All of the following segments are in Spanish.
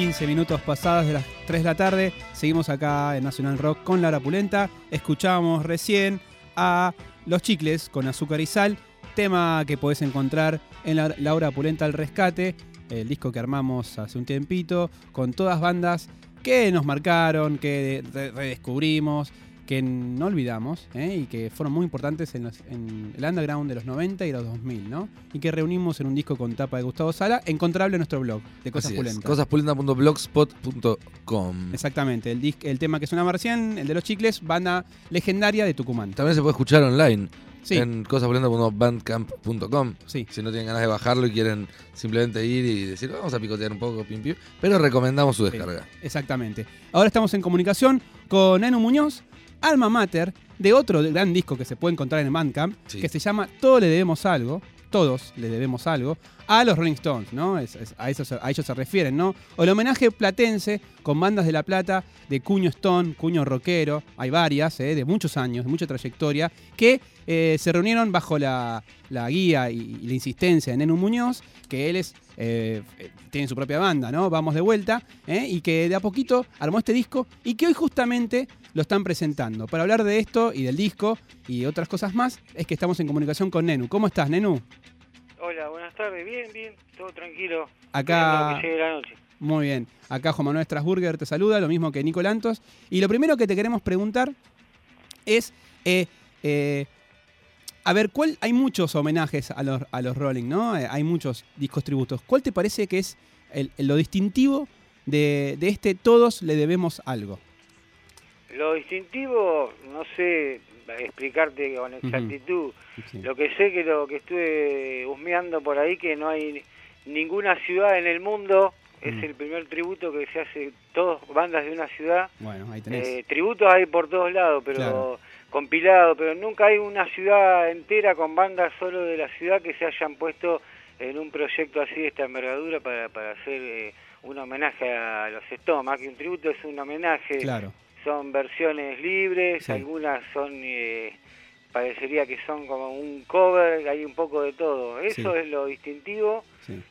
15 minutos pasadas de las 3 de la tarde. Seguimos acá en Nacional Rock con Laura Pulenta. Escuchamos recién a Los Chicles con Azúcar y Sal, tema que podés encontrar en la Laura Pulenta al Rescate, el disco que armamos hace un tiempito, con todas bandas que nos marcaron, que redescubrimos, que no olvidamos ¿eh? y que fueron muy importantes en, el underground de los 90 y los 2000, ¿no? Y que reunimos en un disco con tapa de Gustavo Sala, encontrable en nuestro blog de Cosas Pulentas. Cosaspulentas.blogspot.com. Exactamente, el, el tema que suena recién, el de los chicles, banda legendaria de Tucumán. También se puede escuchar online. En cosaspulentas.bandcamp.com. Sí. Si no tienen ganas de bajarlo y quieren simplemente ir y decir, vamos a picotear un poco, pim, pim, pero recomendamos su descarga. exactamente. Ahora estamos en comunicación con Neno Muñoz, alma mater de otro gran disco que se puede encontrar en Bandcamp, que se llama Todo le debemos algo, todos le debemos algo, a los Rolling Stones, ¿no? a, eso, a ellos se refieren, ¿no? O el homenaje platense con bandas de La Plata, de cuño Stone, cuño rockero, hay varias, ¿eh? de muchos años, de mucha trayectoria, que eh, se reunieron bajo la, guía y, la insistencia de Nenu Muñoz, que él es, eh, tiene su propia banda, ¿no? Vamos de vuelta, y que de a poquito armó este disco y que hoy justamente lo están presentando. Para hablar de esto y del disco y otras cosas más, es que estamos en comunicación con Nenu. ¿Cómo estás, Nenu? Hola, buenas tardes. Bien, bien, todo tranquilo. Acá. La noche. Muy bien. Acá Juan Manuel Strasburger te saluda, lo mismo que Nico Lantos. Y lo primero que te queremos preguntar es. Eh, eh, a ver, ¿cuál, hay muchos homenajes a los, a los Rolling, ¿no? Eh, hay muchos discos tributos. ¿Cuál te parece que es lo distintivo de, de este Todos le debemos algo? Lo distintivo, no sé explicarte con exactitud. Lo que sé que lo que estuve husmeando por ahí que no hay ninguna ciudad en el mundo es el primer tributo que se hace todos bandas de una ciudad. Bueno, ahí tenés. Eh, tributos hay por todos lados, pero compilado, pero nunca hay una ciudad entera con bandas solo de la ciudad que se hayan puesto en un proyecto así de esta envergadura para, para hacer eh, un homenaje a los Stones, que un tributo es un homenaje. Claro son versiones libres, algunas son, eh, parecería que son como un cover, hay un poco de todo. Eso es lo distintivo.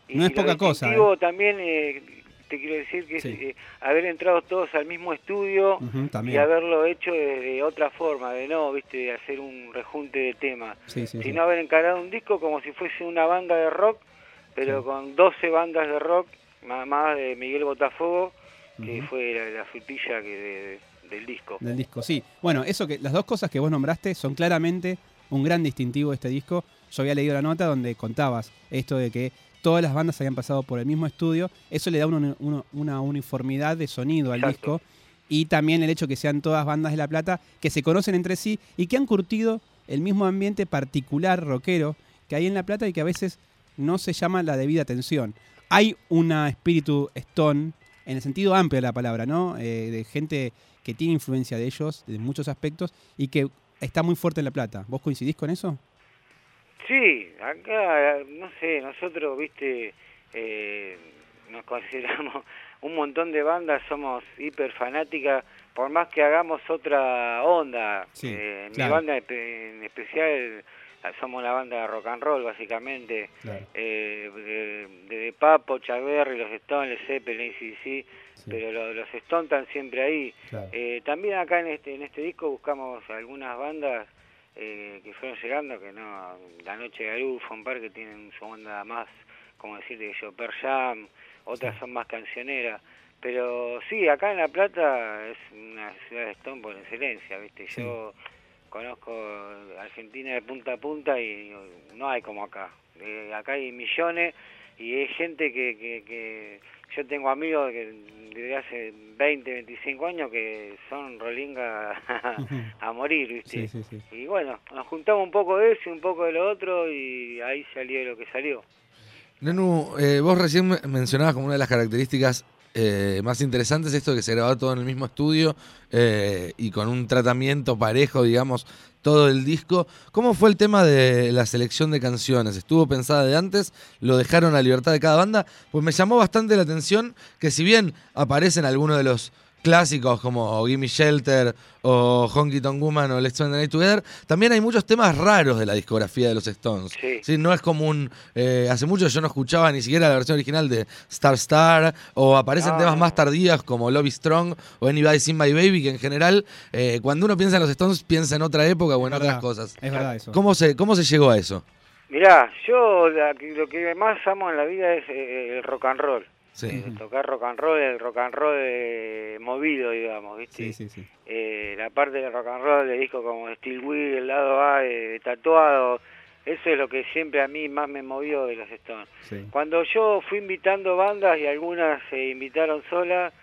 Y no es poca cosa. distintivo ¿eh? también, eh, te quiero decir que es haber entrado todos al mismo estudio y haberlo hecho de, otra forma, de no, viste, de hacer un rejunte de temas, sino haber encarado un disco como si fuese una banda de rock, pero con 12 bandas de rock, más, de Miguel Botafogo, que fue la, frutilla que de, del disco. Del disco, sí. Bueno, eso que las dos cosas que vos nombraste son claramente un gran distintivo de este disco. Yo había leído la nota donde contabas esto de que todas las bandas habían pasado por el mismo estudio. Eso le da una, uniformidad de sonido al disco. Y también el hecho que sean todas bandas de La Plata que se conocen entre sí y que han curtido el mismo ambiente particular rockero que hay en La Plata y que a veces no se llama la debida atención. Hay un espíritu Stone en el sentido amplio de la palabra, ¿no? Eh, de gente que tiene influencia de ellos en muchos aspectos y que está muy fuerte en La Plata. ¿Vos coincidís con eso? Sí, acá, no sé, nosotros, viste, eh, nos consideramos un montón de bandas, somos hiper fanáticas, por más que hagamos otra onda. Eh, mi banda en especial somos la banda de rock and roll básicamente eh, de, Papo, Chaverri, los Stones, Zeppelin, sí, pero los Stones están siempre ahí. Eh, también acá en este en este disco buscamos algunas bandas eh, que fueron llegando, que no, La Noche de Garú, Par, que tienen su onda más, como decir, de Per Jam, otras son más cancioneras. Pero sí, acá en La Plata es una ciudad de Stone por excelencia, ¿viste? Yo conozco Argentina de punta a punta y no hay como acá. Eh, acá hay millones y hay gente que, que, yo tengo amigos que desde hace 20, 25 años que son rolingas a, morir, ¿viste? Y bueno, nos juntamos un poco de eso y un poco de lo otro y ahí salió lo que salió. Nenu, eh, vos recién mencionabas como una de las características eh, más interesante es esto que se grabó todo en el mismo estudio eh, y con un tratamiento parejo, digamos, todo el disco. ¿Cómo fue el tema de la selección de canciones? ¿Estuvo pensada de antes? ¿Lo dejaron a libertad de cada banda? Pues me llamó bastante la atención que si bien aparecen algunos de los clásicos como Gimme Shelter o Honky Tonk Woman o Let's Spend the Night Together, también hay muchos temas raros de la discografía de los Stones. Sí. No es común, eh, hace mucho yo no escuchaba ni siquiera la versión original de Star Star o aparecen temas más tardías como Lobby Strong o Anybody Seen My Baby, que en general eh, cuando uno piensa en los Stones piensa en otra época o en otras cosas. Es verdad eso. ¿Cómo se, cómo se llegó a eso? Mirá, yo lo que más amo en la vida es eh, el rock and roll. Sí. tocar rock and roll, el rock and roll eh, movido, digamos, ¿viste? Sí, sí, sí. Eh, la parte del rock and roll de disco como Steel Wheel, el lado A, eh, tatuado, eso es lo que siempre a mí más me movió de los Stones. Cuando yo fui invitando bandas y algunas se invitaron solas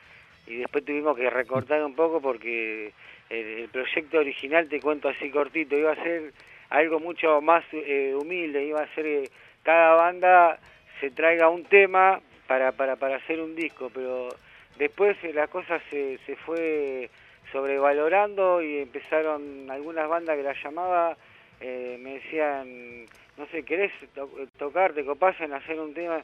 y después tuvimos que recortar un poco porque el, proyecto original, te cuento así cortito, iba a ser algo mucho más humilde, iba a ser que cada banda se traiga un tema para, para, para hacer un disco, pero después eh, la cosa se, se fue sobrevalorando y empezaron algunas bandas que la llamaba, eh, me decían, no sé, ¿querés tocar, te copás en hacer un tema?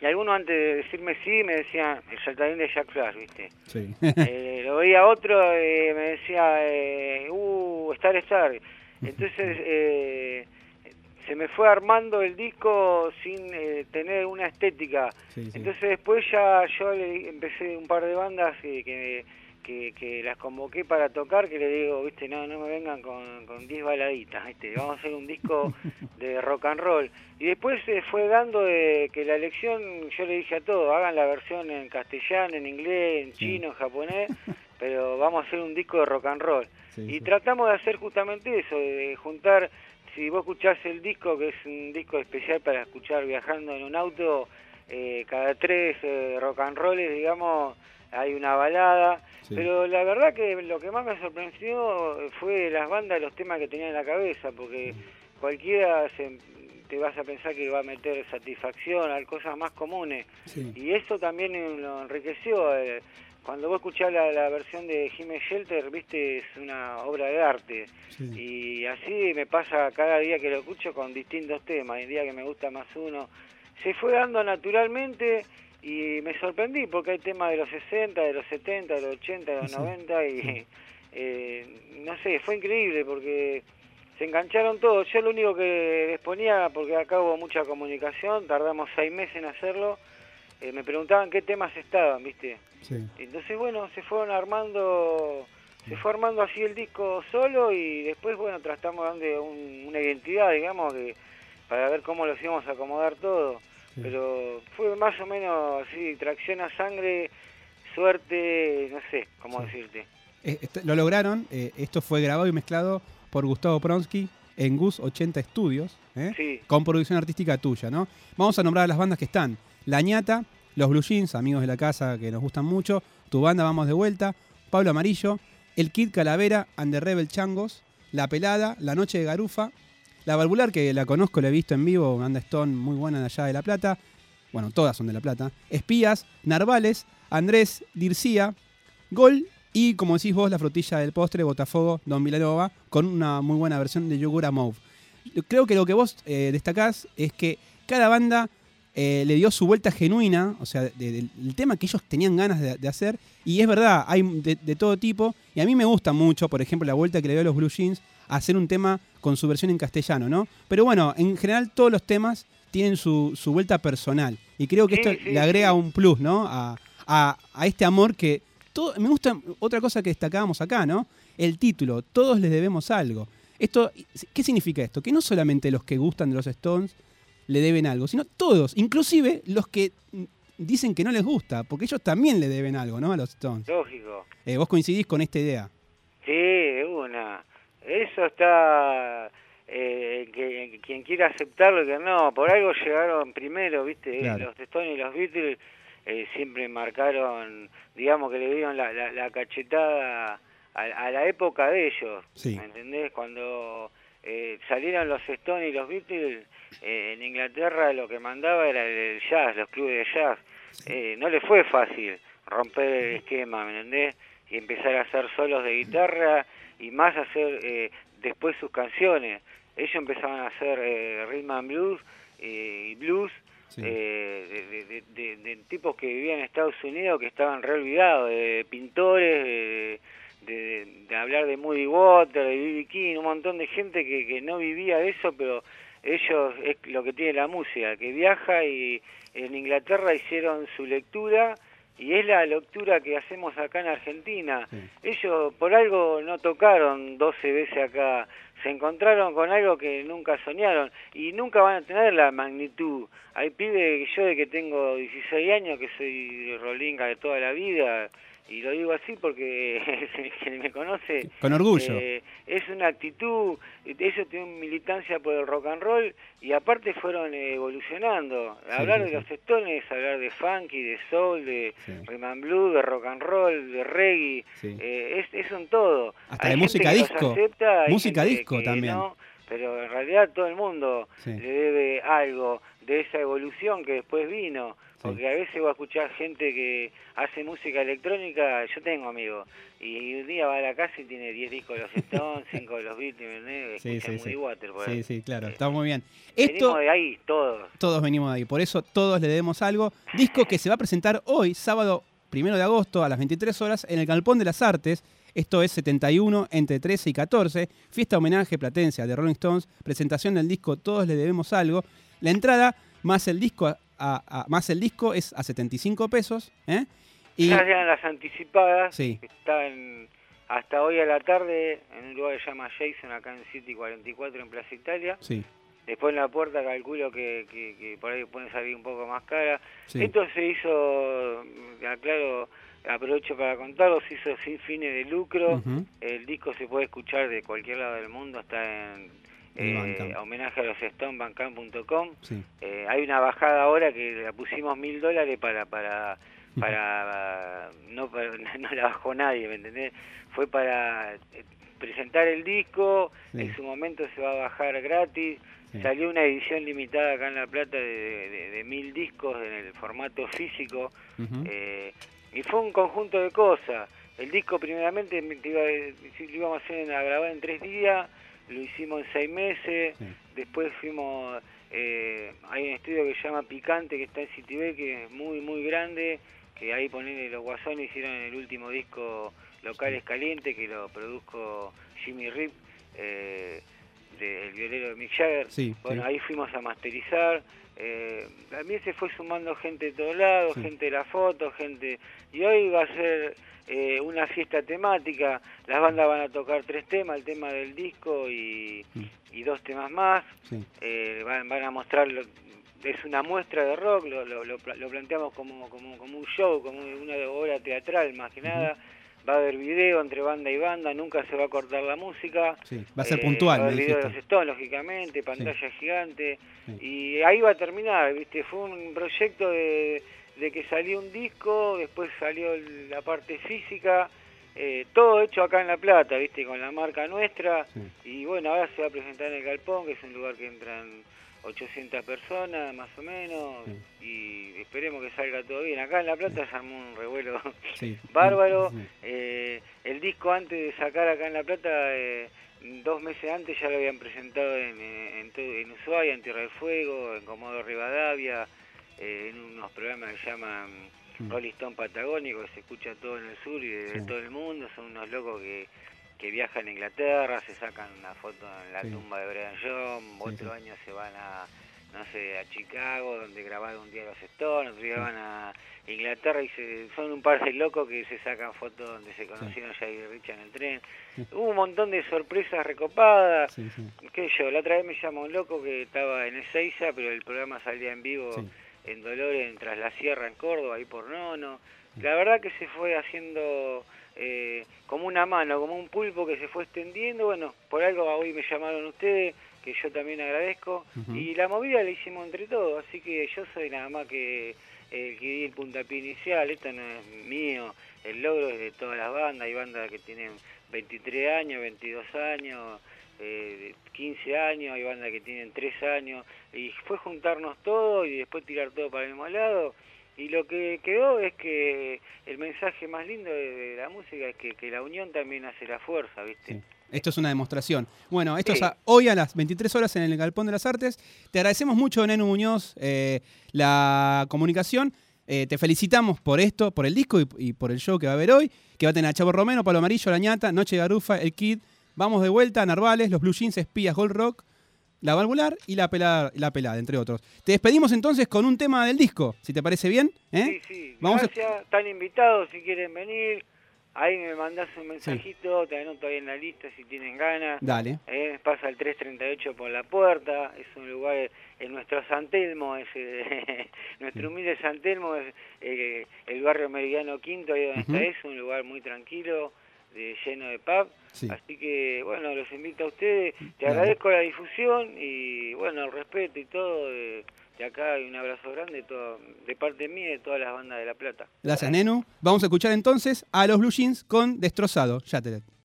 Y algunos antes de decirme sí me decían el saltarín de Jack Flash, ¿viste? Sí. eh, lo veía otro, eh, me decía, eh, uh, Star Star. Entonces, eh, se me fue armando el disco sin eh, tener una estética. Entonces después ya yo le empecé un par de bandas que, que, las convoqué para tocar, que le digo, viste, no, no me vengan con, con 10 baladitas, ¿viste? vamos a hacer un disco de rock and roll. Y después se fue dando de que la elección, yo le dije a todos, hagan la versión en castellano, en inglés, en chino, en japonés, pero vamos a hacer un disco de rock and roll. y tratamos de hacer justamente eso, de juntar si vos escuchás el disco, que es un disco especial para escuchar viajando en un auto, eh, cada tres eh, rock and rolls, digamos, hay una balada. Pero la verdad que lo que más me sorprendió fue las bandas, los temas que tenía en la cabeza, porque cualquiera te vas a pensar que va a meter satisfacción, a cosas más comunes. Y eso también lo enriqueció. Eh, cuando vos escuchás la, versión de Jimmy Shelter, viste, es una obra de arte. Y así me pasa cada día que lo escucho con distintos temas. Hay día que me gusta más uno. Se fue dando naturalmente y me sorprendí porque hay temas de los 60, de los 70, de los 80, de los 90 y eh, no sé, fue increíble porque se engancharon todos. Yo lo único que les ponía, porque acá hubo mucha comunicación, tardamos seis meses en hacerlo, eh, me preguntaban qué temas estaban, ¿viste? Entonces, bueno, se fueron armando, se fue armando así el disco solo y después, bueno, tratamos de una identidad, digamos, que para ver cómo los íbamos a acomodar todo. Pero fue más o menos así, tracción a sangre, suerte, no sé cómo decirte. Eh, lo lograron, eh, esto fue grabado y mezclado por Gustavo Pronsky en Gus 80 Studios, ¿eh? con producción artística tuya, ¿no? Vamos a nombrar a las bandas que están. La ñata, los Blue Jeans, amigos de la casa que nos gustan mucho, tu banda Vamos de Vuelta, Pablo Amarillo, el Kid Calavera, and Rebel Changos, La Pelada, La Noche de Garufa, La Valvular, que la conozco, la he visto en vivo, banda Stone muy buena de allá de La Plata, bueno, todas son de La Plata, Espías, Narvales, Andrés Dircía, Gol y, como decís vos, la frutilla del postre, Botafogo, Don Vilanova, con una muy buena versión de Yogura Mauve. Creo que lo que vos eh, destacás es que cada banda eh, le dio su vuelta genuina, o sea, del tema que ellos tenían ganas de, hacer. Y es verdad, hay de, todo tipo. Y a mí me gusta mucho, por ejemplo, la vuelta que le dio a los Blue Jeans a hacer un tema con su versión en castellano, ¿no? Pero bueno, en general todos los temas tienen su, vuelta personal. Y creo que esto le agrega un plus, ¿no? A, este amor que. Todo, me gusta otra cosa que destacábamos acá, ¿no? El título, todos les debemos algo. Esto, ¿Qué significa esto? Que no solamente los que gustan de los Stones le deben algo, sino todos, inclusive los que dicen que no les gusta, porque ellos también le deben algo, ¿no? A los Stones. Lógico. Eh, ¿Vos coincidís con esta idea? Sí, una. Eso está... Eh, que, quien quiera aceptarlo, que no, por algo llegaron primero, ¿viste? Los Stones y los Beatles eh, siempre marcaron, digamos que le dieron la, la, cachetada a, la época de ellos, ¿me entendés? Cuando eh, salieron los Stones y los Beatles, eh, en Inglaterra lo que mandaba era el jazz, los clubes de jazz. Eh, no le fue fácil romper el esquema, ¿me entendés? Y empezar a hacer solos de guitarra y más hacer eh, después sus canciones. Ellos empezaban a hacer rhythm and blues y blues eh, de, tipos que vivían en Estados Unidos que estaban re olvidados, de pintores, de, hablar de Moody Water, de B.B. King, un montón de gente que, que no vivía de eso, pero ellos es lo que tiene la música, que viaja y en Inglaterra hicieron su lectura y es la lectura que hacemos acá en Argentina. Ellos por algo no tocaron 12 veces acá, se encontraron con algo que nunca soñaron y nunca van a tener la magnitud. Hay pibes, yo de que tengo 16 años, que soy rolinga de toda la vida, y lo digo así porque quien me conoce con orgullo. eh, es una actitud ellos tienen militancia por el rock and roll y aparte fueron evolucionando. Hablar de los Stones hablar de funky de soul de rhythm and blues de rock and roll de reggae eh, es, es un todo. Hasta de música disco. música disco también pero en realidad todo el mundo le debe algo de esa evolución que después vino porque a veces voy a escuchar gente que hace música electrónica, yo tengo amigos, y un día va a la casa y tiene 10 discos de los Stones, 5 de los Beatles, sí, sí, sí. Water. sí, sí, claro, está muy bien. venimos de ahí, todos. Todos venimos de ahí, por eso todos le debemos algo. Disco que se va a presentar hoy, sábado primero de agosto, a las 23 horas, en el Galpón de las Artes. Esto es 71 entre 13 y 14, fiesta homenaje platencia de Rolling Stones, presentación del disco Todos le debemos algo. La entrada más el disco más el disco es a 75 pesos. ¿eh? Y, ya eran las anticipadas, que están hasta hoy a la tarde en un lugar que se llama Jason, acá en City 44 en Plaza Italia. Sí. Después en la puerta calculo que, que, por ahí pueden salir un poco más cara. Esto se hizo, aclaro, aprovecho para contarlo, se hizo sin fines de lucro. El disco se puede escuchar de cualquier lado del mundo, está en eh, homenaje a los stonebancamp.com. Eh, hay una bajada ahora que la pusimos mil dólares para para para no, no la bajó nadie, ¿me entendés? Fue para eh, presentar el disco, en su momento se va a bajar gratis. Salió una edición limitada acá en La Plata de, mil discos en el formato físico. Eh, y fue un conjunto de cosas. El disco primeramente iba, lo íbamos a, hacer a grabar en tres días lo hicimos en seis meses, después fuimos, eh, hay un estudio que se llama Picante, que está en Citibel, que es muy, muy grande, que ahí ponen los guasones hicieron el último disco Locales Caliente, que lo produjo Jimmy Rip, eh, del violero de Mick Jagger. bueno, ahí fuimos a masterizar. Eh, también se fue sumando gente de todos lados, gente de la foto, gente... Y hoy va a ser eh, una fiesta temática, las bandas van a tocar tres temas, el tema del disco y, y dos temas más, eh, van, van, a mostrar, es una muestra de rock, lo, lo, lo, planteamos como, como, como, un show, como una obra teatral más que nada. Va a haber video entre banda y banda, nunca se va a cortar la música. va a ser puntual. Va a haber video de los Stones, lógicamente, pantalla gigante. Y ahí va a terminar, ¿viste? Fue un proyecto de, de que salió un disco, después salió la parte física, eh, todo hecho acá en La Plata, ¿viste? Con la marca nuestra. Y bueno, ahora se va a presentar en el Galpón, que es un lugar que entran 800 personas más o menos. Y esperemos que salga todo bien. Acá en La Plata se armó un revuelo bárbaro. Eh, el disco antes de sacar acá en La Plata... Eh, dos meses antes ya lo habían presentado en, en, en Ushuaia, en Tierra del Fuego, en Comodo Rivadavia, eh, en unos programas que se llaman. Rolling Stone Patagónico, que se escucha todo en el sur y de, todo el mundo, son unos locos que, que viajan a Inglaterra, se sacan una foto en la tumba de Brian John, otro año se van a, no sé, a Chicago, donde grabaron un día los Stones, otro día van a Inglaterra y se, son un par de locos que se sacan fotos donde se conocieron ya y Richard en el tren. Hubo un montón de sorpresas recopadas, que yo, la otra vez me llamó un loco que estaba en Ezeiza, pero el programa salía en vivo en Dolores, en Tras la Sierra, en Córdoba, ahí por Nono. La verdad que se fue haciendo eh, como una mano, como un pulpo que se fue extendiendo. Bueno, por algo hoy me llamaron ustedes, que yo también agradezco. Y la movida la hicimos entre todos, así que yo soy nada más que el que di el puntapié inicial. Esto no es mío, el logro es de todas las bandas. Hay bandas que tienen 23 años, 22 años eh, 15 años, hay bandas que tienen 3 años, y fue juntarnos todo y después tirar todo para el mismo lado. Y lo que quedó es que el mensaje más lindo de, la música es que, que, la unión también hace la fuerza, ¿viste? Esto es una demostración. Bueno, esto es hoy a las 23 horas en el Galpón de las Artes. Te agradecemos mucho, Nenu Muñoz, eh, la comunicación. Eh, te felicitamos por esto, por el disco y, por el show que va a haber hoy, que va a tener a Chavo Romero, Palo Amarillo, La Ñata, Noche de Garufa, El Kid. Vamos de vuelta a Narvales, Los Blue Jeans, Espías, Gold Rock, La Valvular y La Pelada, la pelada entre otros. Te despedimos entonces con un tema del disco, si te parece bien. ¿eh? Sí, sí. Vamos Gracias. Están invitados si quieren venir. Ahí me mandás un mensajito, te anoto ahí en la lista si tienen ganas. Dale. Eh, pasa el 338 por la puerta, es un lugar, en nuestro San Telmo, es, nuestro humilde San Telmo, es eh, el barrio Meridiano Quinto, ahí donde está, es un lugar muy tranquilo, de, lleno de pub. Así que, bueno, los invito a ustedes, te agradezco la difusión y, bueno, el respeto y todo. De, de acá hay un abrazo grande todo, de parte mía y de todas las bandas de La Plata. Gracias, Nenu. Vamos a escuchar entonces a los Blue Jeans con Destrozado. Ya te